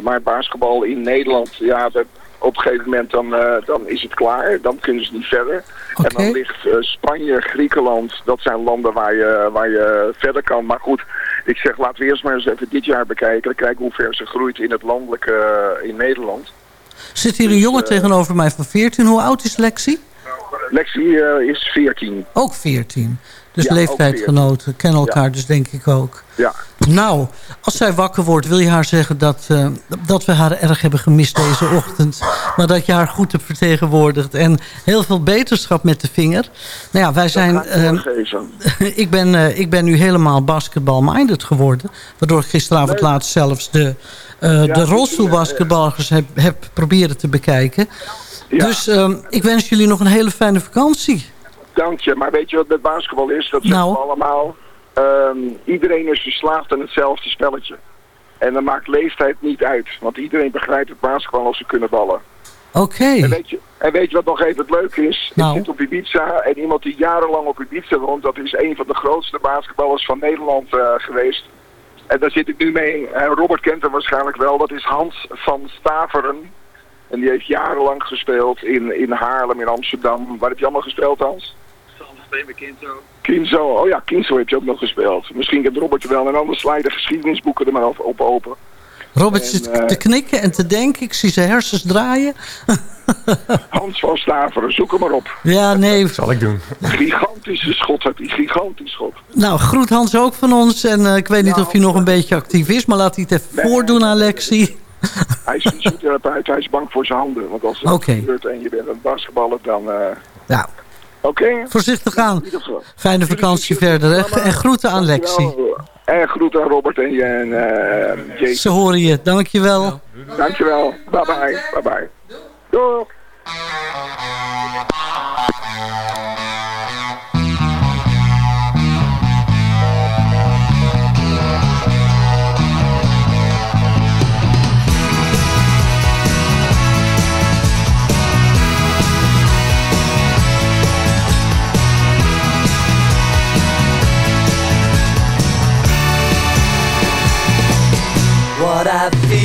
maar basketbal in Nederland, ja, dat, op een gegeven moment dan, eh, dan is het klaar. Dan kunnen ze niet verder. En dan ligt eh, Spanje, Griekenland, dat zijn landen waar je, waar je verder kan. Maar goed, ik zeg laten we eerst maar eens even dit jaar bekijken. Kijken hoe ver ze groeit in het landelijke eh, in Nederland. Zit hier een jongen eh, tegenover mij van 14. Hoe oud is Lexi? Lexi is 14. Ook 14. Dus Ja, leeftijdgenoten. Kennen elkaar dus denk ik ook. Ja. Nou, als zij wakker wordt, wil je haar zeggen dat, eh, dat we haar erg hebben gemist deze ochtend. Maar dat je haar goed hebt vertegenwoordigd. En heel veel beterschap met de vinger. Nou ja, wij zijn... Doorgeven. ik, ben, eh, ik ben nu helemaal basketball-minded geworden. Waardoor ik gisteravond laat zelfs de, eh, de rolstoelbasketballers heb, heb proberen te bekijken. Dus ehm, ik wens jullie nog een hele fijne vakantie. Dank je, maar weet je wat met basketbal is? Dat zeggen Nou. we allemaal. Ehm, iedereen is verslaafd aan hetzelfde spelletje. En dan maakt leeftijd niet uit. Want iedereen begrijpt het basketbal als ze kunnen ballen. Oké. En, weet je, en weet je wat nog even het leuke is? Nou. Ik zit op Ibiza en iemand die jarenlang op Ibiza woont... dat is een van de grootste basketballers van Nederland eh, geweest. En daar zit ik nu mee. En Robert kent hem waarschijnlijk wel. Dat is Hans van Staveren. En die heeft jarenlang gespeeld in, in Haarlem, in Amsterdam. Waar heb je allemaal gespeeld, Hans? Kinzo, oh ja, Kinzo heb je ook nog gespeeld. Misschien kent Robert je wel. En anders sla je de geschiedenisboeken er maar op, op open. Robert En, zit eh, te knikken en te denken. Ik zie zijn hersens draaien. Hans van Staveren, zoek hem maar op. Ja, nee. Zal ik doen. Gigantische schot heb hij, gigantisch schot. Nou, groet Hans ook van ons. En eh, ik weet niet of hij nog een beetje actief is. Maar laat hij het even voordoen aan Lexi. Hij is fysiotherapeut, hij is bang voor zijn handen. Want als Oké. wat gebeurt en je bent een basketballer, dan... eh, Ja. Oké? Voorzichtig aan. Fijne vakantie verder. Hè? En groeten aan Lexi. En groet aan Robert en, je en eh, Jason. Ze horen je. Dankjewel. Dankjewel. Bye bye. Bye bye. Doeg. What I feel.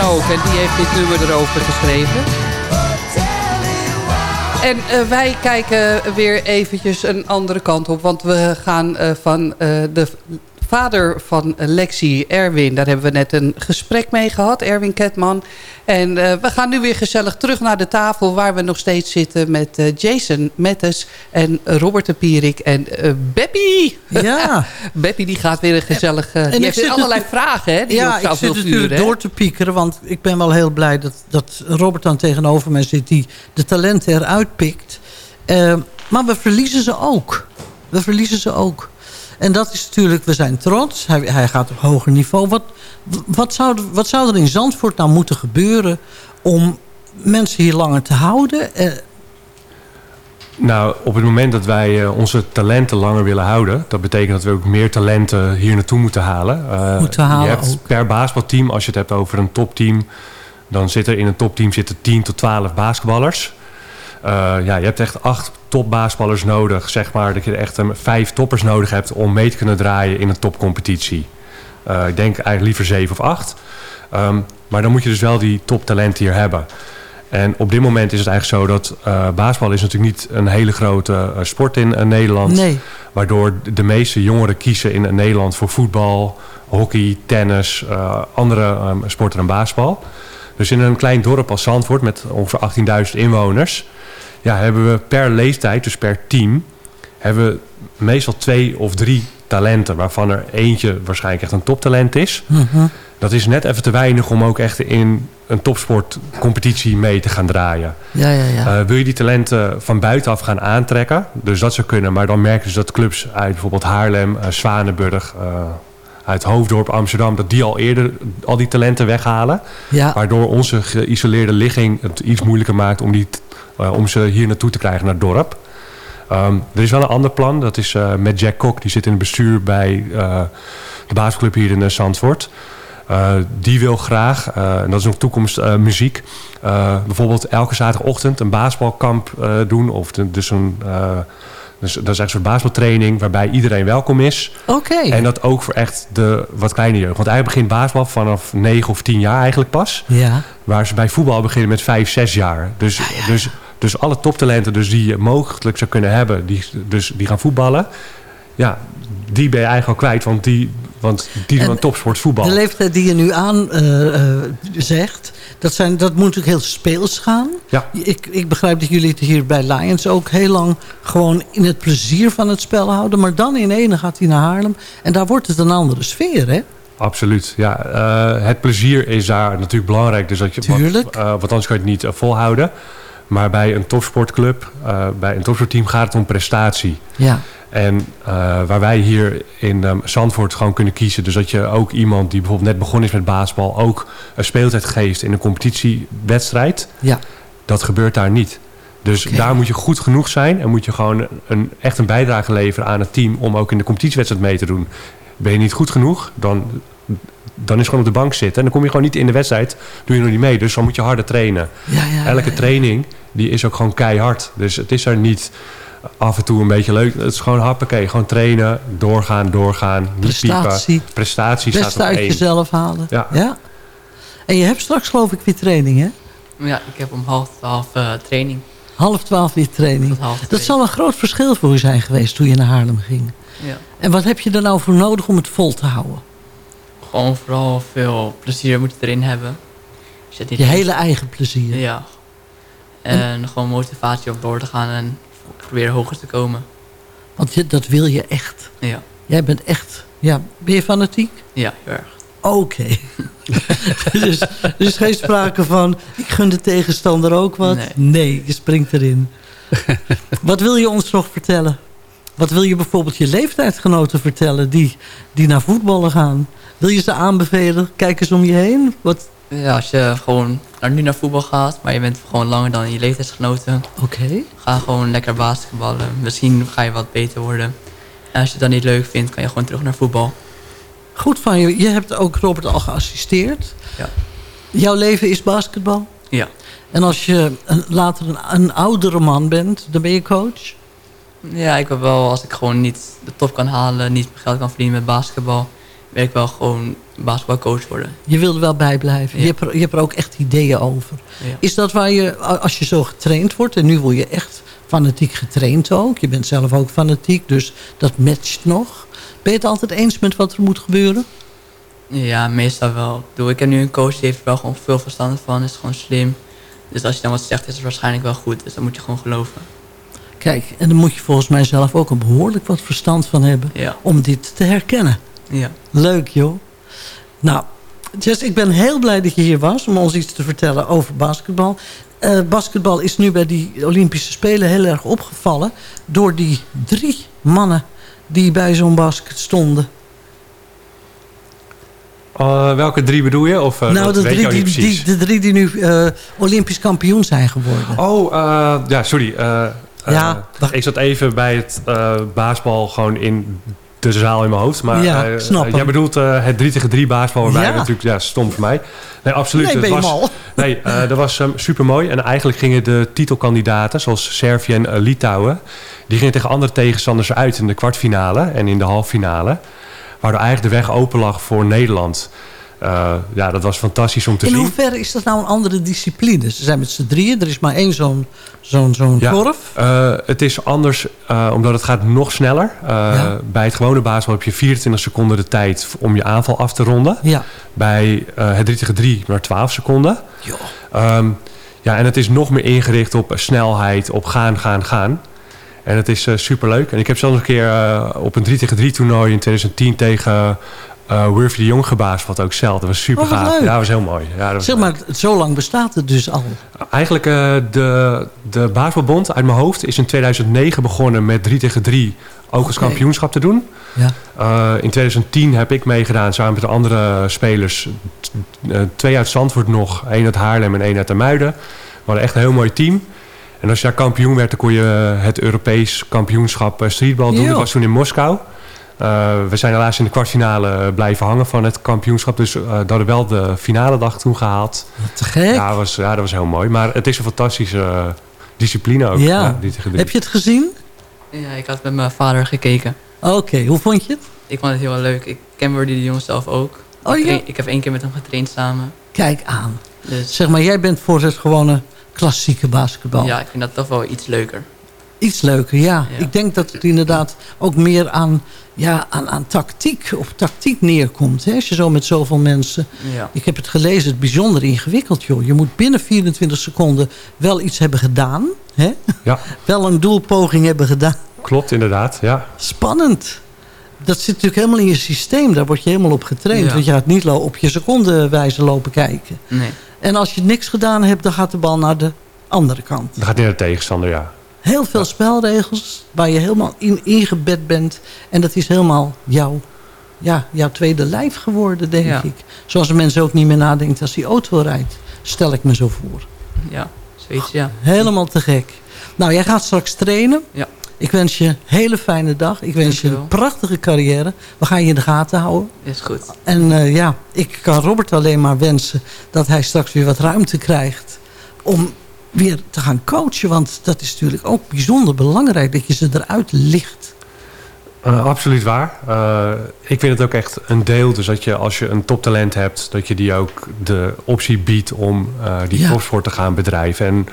En die heeft dit nummer erover geschreven. En eh, wij kijken weer eventjes een andere kant op. Want we gaan eh, van eh, de vader van Lexi, Erwin... daar hebben we net een gesprek mee gehad, Erwin Ketman. En eh, we gaan nu weer gezellig terug naar de tafel... waar we nog steeds zitten met eh, Jason Mettes en Robert de Pierik en eh Beppie. Ja. Beppie die gaat weer een gezellig... En die ik heeft allerlei vragen, hè? Die ja, ik zit natuurlijk door te piekeren. Want ik ben wel heel blij dat, dat Robert dan tegenover mij zit... die de talenten eruit pikt. Maar we verliezen ze ook. We verliezen ze ook. En dat is natuurlijk, we zijn trots. Hij, hij gaat op hoger niveau. Wat, wat, zou, er- wat zou er in Zandvoort nou moeten gebeuren... om mensen hier langer te houden? Eh, Nou, op het moment dat wij eh, onze talenten langer willen houden... dat betekent dat we ook meer talenten hier naartoe moeten halen. Eh, Moeten halen je hebt ook. per basketbalteam, als je het hebt over een topteam... dan zit er in een topteam zitten 10 tot 12 basketballers. Ja, je hebt echt acht topbasketballers nodig. Zeg maar dat je echt eh, vijf toppers nodig hebt... om mee te kunnen draaien in een topcompetitie. Eh, ik denk eigenlijk liever zeven of acht. Ehm, maar dan moet je dus wel die toptalenten hier hebben. En op dit moment is het eigenlijk zo dat eh basketbal is natuurlijk niet een hele grote eh, sport in Nederland. Nee. Waardoor de meeste jongeren kiezen in Nederland voor voetbal, hockey, tennis, andere ehm, sporten dan basketbal. Dus in een klein dorp als Zandvoort met ongeveer 18.000 inwoners... Ja, hebben we per leeftijd, dus per team... hebben we meestal twee of drie talenten... waarvan er eentje waarschijnlijk echt een toptalent is... mhm. Dat is net even te weinig om ook echt in een topsportcompetitie mee te gaan draaien. Ja, ja, ja. Eh, wil je die talenten van buitenaf gaan aantrekken? Dus dat zou kunnen, maar dan merken ze dat clubs uit bijvoorbeeld Haarlem, eh, Zwanenburg, eh, uit Hoofddorp, Amsterdam, dat die al eerder al die talenten weghalen. Ja. Waardoor onze geïsoleerde ligging het iets moeilijker maakt om, die, om ze hier naartoe te krijgen naar het dorp. Ehm, er is wel een ander plan, dat is eh, met Jack Kok, die zit in het bestuur bij eh, de basisclub hier in eh, Zandvoort. Eh, die wil graag, eh, en dat is ook toekomst eh, muziek, eh, bijvoorbeeld elke zaterdagochtend een basketbalkamp eh, doen. Of de- dus een, eh, dus, dat is echt een soort basketbaltraining waarbij iedereen welkom is. Oké. En dat ook voor echt de wat kleine jeugd. Want hij begint basketbal vanaf 9 of 10 jaar eigenlijk pas. Ja. Waar ze bij voetbal beginnen met 5, 6 jaar. Dus, Dus, dus alle toptalenten dus die je mogelijk zou kunnen hebben, die, dus, die gaan voetballen. Ja, die ben je eigenlijk al kwijt, want die, want die doen topsport voetbal. De leeftijd die je nu aan eh, eh, zegt, dat, zijn, dat moet natuurlijk heel speels gaan. Ja. Ik, ik begrijp dat jullie het hier bij Lions ook heel lang gewoon in het plezier van het spel houden. Maar dan in ene gaat hij naar Haarlem en daar wordt het een andere sfeer, hè? Absoluut, ja. Eh, het plezier is daar natuurlijk belangrijk. Dus dat je, Tuurlijk. Want, want anders kan je het niet volhouden. Maar bij een topsportclub, eh, bij een topsportteam gaat het om prestatie. Ja. En eh, waar wij hier in um, Zandvoort gewoon kunnen kiezen. Dus dat je ook iemand die bijvoorbeeld net begonnen is met basketbal... ook een speeltijd geeft in een competitiewedstrijd. Ja. Dat gebeurt daar niet. Dus daar moet je goed genoeg zijn... en moet je gewoon een, echt een bijdrage leveren aan het team... om ook in de competitiewedstrijd mee te doen. Ben je niet goed genoeg, dan, dan is gewoon op de bank zitten... en dan kom je gewoon niet in de wedstrijd, doe je nog niet mee. Dus dan moet je harder trainen. Ja, ja, Elke training die is ook gewoon keihard. Dus het is er niet af en toe een beetje leuk. Het is gewoon hoppakee. Gewoon trainen, doorgaan, doorgaan. Niet Prestatie. piepen. Prestatie Best staat op uit één. jezelf halen. Ja. En je hebt straks geloof ik weer training, hè? Ja, ik heb om half twaalf eh, training. Half twaalf weer training. half Dat zal een groot verschil voor je zijn geweest toen je naar Haarlem ging. Ja. En wat heb je er nou voor nodig om het vol te houden? Gewoon vooral veel plezier moet je erin hebben. Je, Je hele eigen plezier. Ja. En gewoon motivatie om door te gaan en proberen hoger te komen. Want je, dat wil je echt. Ja. Jij bent echt... Ja, ben je fanatiek? Ja, heel erg. Oké. dus er is geen sprake van... ik gun de tegenstander ook wat. Nee. je springt erin. wat wil je ons nog vertellen? Wat wil je bijvoorbeeld je leeftijdsgenoten vertellen... die, die naar voetballen gaan? Wil je ze aanbevelen? Kijk eens om je heen. Wat... Ja, als je gewoon naar, nu naar voetbal gaat, maar je bent gewoon langer dan je leeftijdsgenoten. Oké. Ga gewoon lekker basketballen. Misschien ga je wat beter worden. En als je het dan niet leuk vindt, kan je gewoon terug naar voetbal. Goed van je. Je hebt ook Robert al geassisteerd. Ja. Jouw leven is basketbal? Ja. En als je een, later een, een oudere man bent, dan ben je coach? Ja, ik wil wel, als ik gewoon niet de top kan halen, niet geld kan verdienen met basketbal, wil ik wel gewoon basketbalcoach worden. Je wilde wel bijblijven. Ja. Je, hebt er, je hebt er ook echt ideeën over. Ja. Is dat waar je, als je zo getraind wordt... en nu word je echt fanatiek getraind ook. Je bent zelf ook fanatiek, dus dat matcht nog. Ben je het altijd eens met wat er moet gebeuren? Ja, meestal wel. Ik, bedoel, ik heb nu een coach die heeft wel gewoon veel verstand van, is gewoon slim. Dus als je dan wat zegt, is het waarschijnlijk wel goed. Dus dan moet je gewoon geloven. Kijk, en dan moet je volgens mij zelf ook een behoorlijk wat verstand van hebben... Ja. om dit te herkennen. Ja. Leuk, joh. Nou, Jess, ik ben heel blij dat je hier was... om ons iets te vertellen over basketbal. Eh, basketbal is nu bij die Olympische Spelen heel erg opgevallen... door die drie mannen die bij zo'n basket stonden. Eh, welke drie bedoel je? Of, eh, nou, de drie, ook die, die, de drie die nu Olympisch kampioen zijn geworden. Oh, ja, sorry. Ja, ik zat even bij het baasbal gewoon in de zaal in mijn hoofd. Maar Ja, eh, eh, jij bedoelt eh, het 3 tegen 3 baasbal waarbij Ja. natuurlijk, ja, stom voor mij. Nee, absoluut. Nee, ben je was, mal. Nee, eh, dat was super mooi. En eigenlijk gingen de titelkandidaten, zoals Servië en eh, Litouwen, die gingen tegen andere tegenstanders uit in de kwartfinale en in de halffinale. Waardoor eigenlijk de weg open lag voor Nederland. Eh, ja, dat was fantastisch om te In zien. hoeverre is dat nou een andere discipline? Ze zijn met z'n drieën, er is maar één zo'n zo'n zo'n Ja, korf. eh, het is anders uh, omdat het gaat nog sneller. Ja. Bij het gewone basketbal heb je 24 seconden de tijd om je aanval af te ronden. Ja. Bij het 3 tegen 3 maar 12 seconden. Um, ja, en het is nog meer ingericht op snelheid, op gaan, gaan, gaan. En het is uh, superleuk. En ik heb zelfs een keer op een 3 tegen 3 toernooi in 2010 tegen uh, de Jong gebaasd. Wat ook zelf. Dat was super Oh, gaaf. Ja, dat was heel mooi. Ja, dat was Zeg maar, zo lang bestaat het dus al. Eigenlijk uh, de, de basketbalbond uit mijn hoofd is in 2009 begonnen met 3 tegen 3 ook als kampioenschap te doen. Ja. Uh, in 2010 heb ik meegedaan samen met de andere spelers. Twee uit Zandvoort nog, één uit Haarlem en één uit de Muiden. We hadden echt een heel mooi team. En als je daar kampioen werd, dan kon je het Europees kampioenschap streetbal doen. Jo. Dat was toen in Moskou. Uh, we zijn helaas in de kwartfinale blijven hangen van het kampioenschap. Dus uh, dat hadden wel de finale dag toen gehaald. Te gek. Ja, dat was, ja, dat was heel mooi. Maar het is een fantastische uh, discipline ook. Ja. Heb je het gezien? Ja, ik had met mijn vader gekeken. Oké, hoe vond je het? Ik vond het heel leuk. Ik ken Wurdy de Jong zelf ook. Oh, ik, ja? ik heb één keer met hem getraind samen. Kijk aan. Dus Zeg maar, jij bent voor het gewone klassieke basketbal. ja, ik vind dat toch wel iets leuker. Iets leuker, ja. Ja. Ik denk dat het inderdaad ook meer aan, ja, aan, aan tactiek, op tactiek neerkomt. Hè? Als je zo met zoveel mensen... Ja. Ik heb het gelezen, het is bijzonder ingewikkeld, joh. Je moet binnen 24 seconden wel iets hebben gedaan. Hè? Ja, Wel een doelpoging hebben gedaan. klopt inderdaad. Ja. Spannend. Dat zit natuurlijk helemaal in je systeem. Daar word je helemaal op getraind. Ja. Want je gaat niet op je secondenwijze lopen kijken. Nee. En als je niks gedaan hebt, dan gaat de bal naar de andere kant. Dat gaat niet naar de tegenstander, ja. Heel veel spelregels waar je helemaal in ingebed bent. En dat is helemaal jouw, ja, jouw tweede lijf geworden, denk Ja. ik. Zoals een mens ook niet meer nadenkt als hij auto rijdt. Stel ik me zo voor. Ja, zoiets, ja. Helemaal te gek. Nou, jij gaat straks trainen. Ja. Ik wens je een hele fijne dag. Ik wens je een prachtige carrière. We gaan je in de gaten houden. Is goed. En eh, ja, ik kan Robert alleen maar wensen dat hij straks weer wat ruimte krijgt. Om weer te gaan coachen. Want dat is natuurlijk ook bijzonder belangrijk dat je ze eruit licht. Uh, absoluut waar. Uh, ik vind het ook echt een deel. Dus dat je als je een toptalent hebt, dat je die ook de optie biedt om uh, die Ja. topsport te gaan bedrijven. En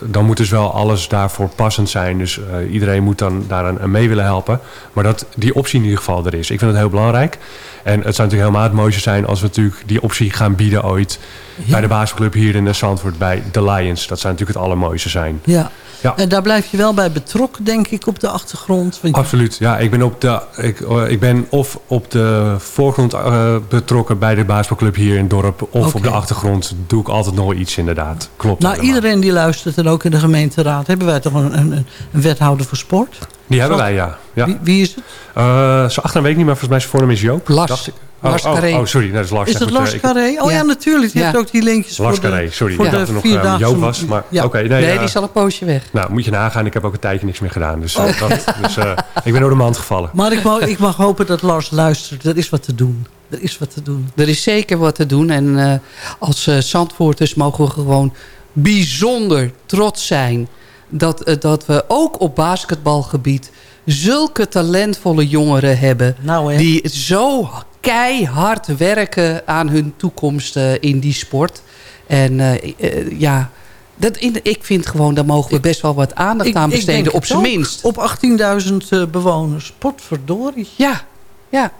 dan moet dus wel alles daarvoor passend zijn. Dus iedereen moet dan daaraan aan mee willen helpen. Maar dat die optie in ieder geval er is. Ik vind het heel belangrijk. En het zou natuurlijk helemaal het mooiste zijn als we natuurlijk die optie gaan bieden ooit. Bij de basisclub hier in Zandvoort bij The Lions. Dat zou natuurlijk het allermooiste zijn. Ja. Ja. En daar blijf je wel bij betrokken, denk ik, op de achtergrond. Want Absoluut, ja. Ik ben, op de, ik, eh, ik ben of op de voorgrond eh, betrokken bij de basketbalclub hier in het dorp... of op de achtergrond doe ik altijd nog iets inderdaad. Klopt nou, iedereen die luistert en ook in de gemeenteraad... hebben wij toch een, een, een wethouder voor sport? Die hebben wij, ja. ja. Wie, wie is het? Eh, zijn achternaam weet ik niet, maar volgens mij zijn voornaam is Joop. Lars. Dacht ik. Lars oh, Carré. oh, oh, sorry. Nee, dat is Lars. Is Lars eh, Carré? Oh ja, Ja. natuurlijk. Die Ja. heeft ook die linkjes Lars voor de, Carré, sorry. voor ik dacht er nog eh, Joop was. Maar Ja. nee. Nee, eh, die is al een poosje weg. Nou, moet je nagaan. Ik heb ook een tijdje niks meer gedaan. Dus, Oh. dat, dus eh, ik ben door de mand gevallen. Maar ik mag, ik mag hopen dat Lars luistert. Er is wat te doen. Er is wat te doen. Er is zeker wat te doen. En eh, als eh Zandvoorters mogen we gewoon bijzonder trots zijn... dat, dat we ook op basketbalgebied zulke talentvolle jongeren hebben... Nou, hè. die zo keihard werken aan hun toekomst eh, in die sport. En eh, eh, ja, dat in, ik vind gewoon, daar mogen we best wel wat aandacht Ik- aan besteden, op zijn minst. Op 18.000 eh, bewoners. Potverdorie. Ja, ja.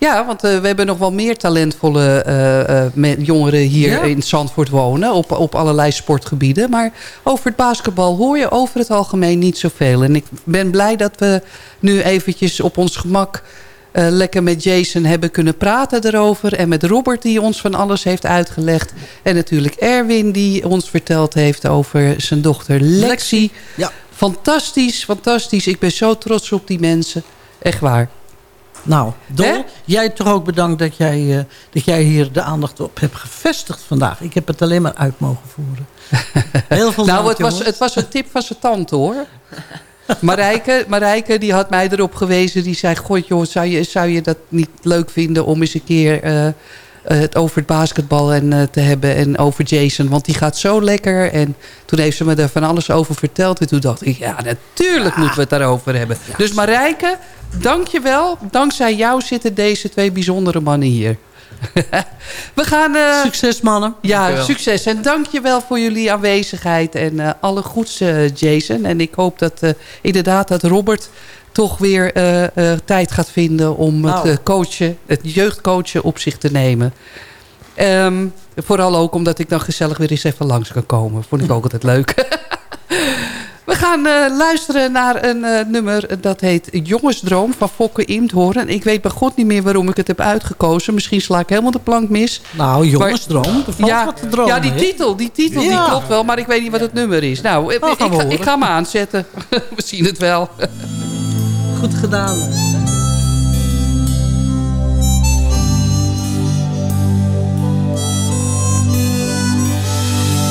Ja, want we hebben nog wel meer talentvolle jongeren hier Ja. in Zandvoort wonen. Op, op allerlei sportgebieden. Maar over het basketbal hoor je over het algemeen niet zoveel. En ik ben blij dat we nu eventjes op ons gemak... eh, lekker met Jason hebben kunnen praten erover. En met Robert die ons van alles heeft uitgelegd. En natuurlijk Erwin die ons verteld heeft over zijn dochter Lexi. Ja. Fantastisch, fantastisch. Ik ben zo trots op die mensen. Echt waar. Nou, Dol, jij toch ook bedankt dat jij, eh, dat jij hier de aandacht op hebt gevestigd vandaag. Ik heb het alleen maar uit mogen voeren. Heel veel nou, dank, het was, het was een tip van zijn tante, hoor. Marijke, Marijke die had mij erop gewezen. Die zei, god joh, zou je, zou je dat niet leuk vinden... om eens een keer eh, eh, het over het basketbal en, eh, te hebben... en over Jason, want die gaat zo lekker. En toen heeft ze me er van alles over verteld. En toen dacht ik, ja, natuurlijk moeten we het daarover hebben. Dus Marijke, dank je wel. Dankzij jou zitten deze twee bijzondere mannen hier. We gaan... eh, Succes, mannen. ja, Dankjewel. succes. En dank je wel voor jullie aanwezigheid. En eh, alle goeds, eh, Jason. En ik hoop dat inderdaad dat Robert toch weer tijd gaat vinden... om het Nou. coachen, het jeugdcoachen op zich te nemen. Ehm, vooral ook omdat ik dan gezellig weer eens even langs kan komen. Vond ik ook altijd leuk. We gaan eh, luisteren naar een eh, nummer dat heet Jongensdroom van Fokke Imthoorn. Ik weet bij god niet meer waarom ik het heb uitgekozen. Misschien sla ik helemaal de plank mis. Nou, jongensdroom. Ja, wat te dromen, Ja, die titel, die titel die klopt wel, maar ik weet niet wat het nummer is. Nou, ik, Nou, ik, ga, horen. ik ga hem aanzetten. We zien het wel. Goed gedaan.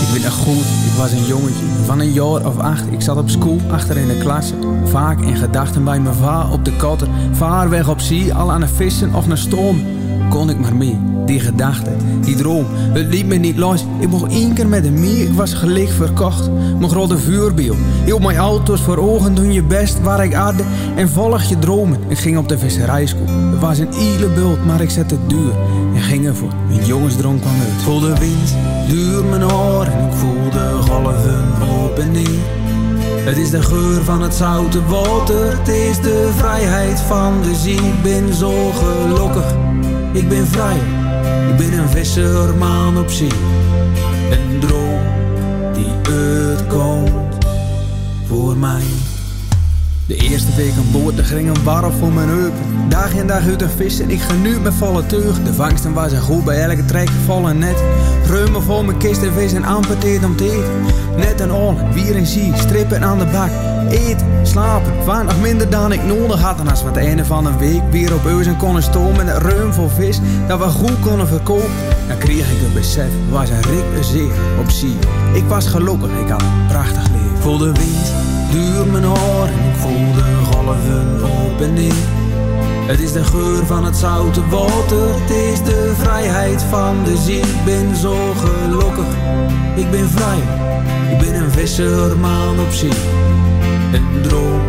Ik weet nog goed, was een jongetje van een jaar of acht. Ik zat op school achter in de klas. Vaak in gedachten bij mijn va op de kotter. Vaar weg op zee, al aan het vissen of naar storm. Kon ik maar mee, die gedachte, die droom. Het liet me niet los. Ik mocht één keer met hem mee, ik was gelijk verkocht. Mijn grote vuurbeeld. Hield mijn auto's voor ogen, doen je best waar ik adde. En volg je dromen. Ik ging op de visserijschool. Het was een iele bult, maar ik zette het duur. En ging ervoor. Een jongensdroom kwam uit. Voel de wind, duur mijn oren. Ik voel de golven op en neer. Het is de geur van het zoute water. Het is de vrijheid van de zee. Ik ben zo gelukkig. Ik ben vrij. Ik ben een visserman op zee. Een droom die uitkomt voor mij. De eerste week aan boord, er ging een warrel voor mijn heupen. Dag in dag uit een vissen, ik geniet met volle teug. De vangsten was er goed bij elke trek, vol en net. Reumen vol mijn kist en vis en amper om te eten. Net en al, bier en zie, strippen aan de bak. Eten, slapen, nog minder dan ik nodig had. En als we het einde van een week weer op eusen konden stomen een reum vol vis, dat we goed konden verkopen. Dan kreeg ik het besef, was een rik een zeer op zee. Ik was gelukkig, ik had een prachtig leven. Voel de wind, duur mijn oren, ik voel de golven op en neer. Het is de geur van het zoute water, het is de vrijheid van de zee. Ik ben zo gelukkig, ik ben vrij, ik ben een visserman op zee. Een droom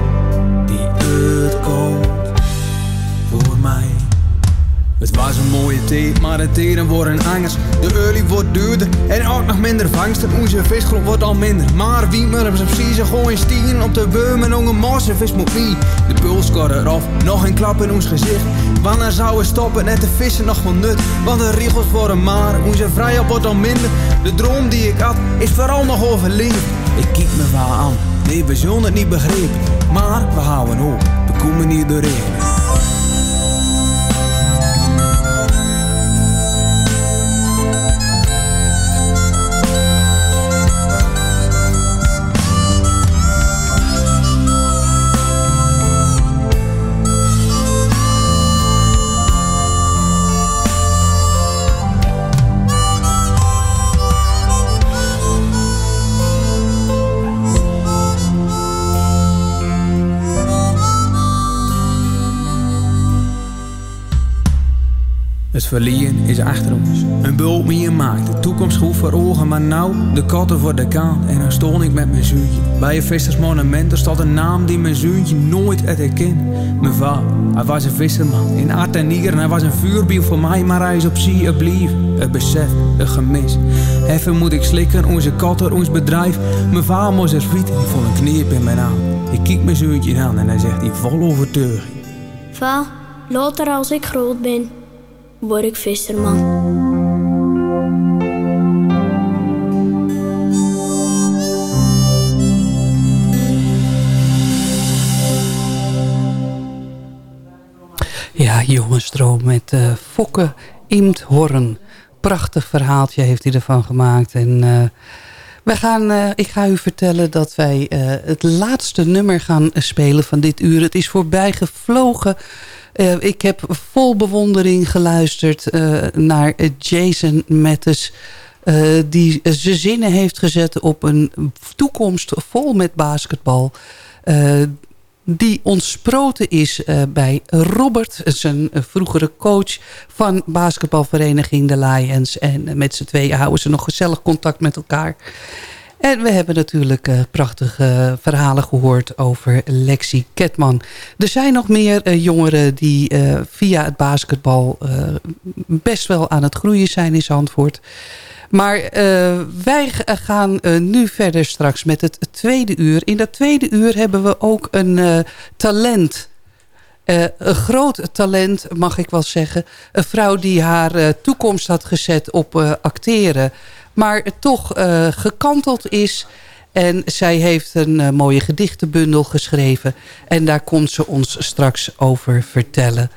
die uitkomt Het was een mooie tijd, maar de tijden worden angers. De olie wordt duurder en ook nog minder vangsten. Onze visgroep wordt al minder. Maar wie maar op precies gooien stieren op de beum en onge mossenvis moet wie. De puls eraf, nog een klap in ons gezicht. Wanneer zouden stoppen, net de vissen nog wel nut. Want de regels worden maar, onze vrijheid wordt al minder. De droom die ik had, is vooral nog overleefd. Ik kijk me wel aan, nee we zullen het niet begrepen. Maar we houden op, we komen niet doorheen. Verliezen is achter ons. Een bult meer maakt de toekomst goed voor ogen, maar nou de katten voor de kant. En dan stond ik met mijn zoontje. Bij een vissersmonument er staat een naam die mijn zoontje nooit had herkend. Mijn vader, hij was een visserman in art en nier hij was een vuurbiel voor mij, maar hij is op zee gebleven. Het besef, het gemis. Even moet ik slikken, onze katten, ons bedrijf. Mijn vader moest er en ik voel een kneep in mijn aan. Ik kijk mijn zoontje aan en hij zegt in vol overtuiging. Va, later als ik groot ben, word ik visserman. Ja, jongensdroom met uh, Fokke Imthorn. Prachtig verhaaltje heeft hij ervan gemaakt. En uh, we gaan, uh, ik ga u vertellen dat wij het laatste nummer gaan spelen van dit uur. Het is voorbij gevlogen. Ik heb vol bewondering geluisterd naar Jason Mattis... die zijn zinnen heeft gezet op een toekomst vol met basketbal die ontsproten is bij Robert, zijn vroegere coach van basketbalvereniging de Lions. En met z'n tweeën houden ze nog gezellig contact met elkaar. En we hebben natuurlijk uh, prachtige verhalen gehoord over Lexi Ketman. Er zijn nog meer jongeren die via het basketbal best wel aan het groeien zijn in Zandvoort. Maar wij gaan nu verder straks met het tweede uur. In dat tweede uur hebben we ook een talent. een groot talent, mag ik wel zeggen. Een vrouw die haar toekomst had gezet op acteren. Maar toch gekanteld is. En zij heeft een mooie gedichtenbundel geschreven. En daar komt ze ons straks over vertellen.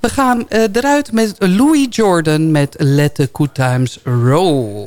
We gaan eruit met Louis Jordan met Let the Good Times Roll.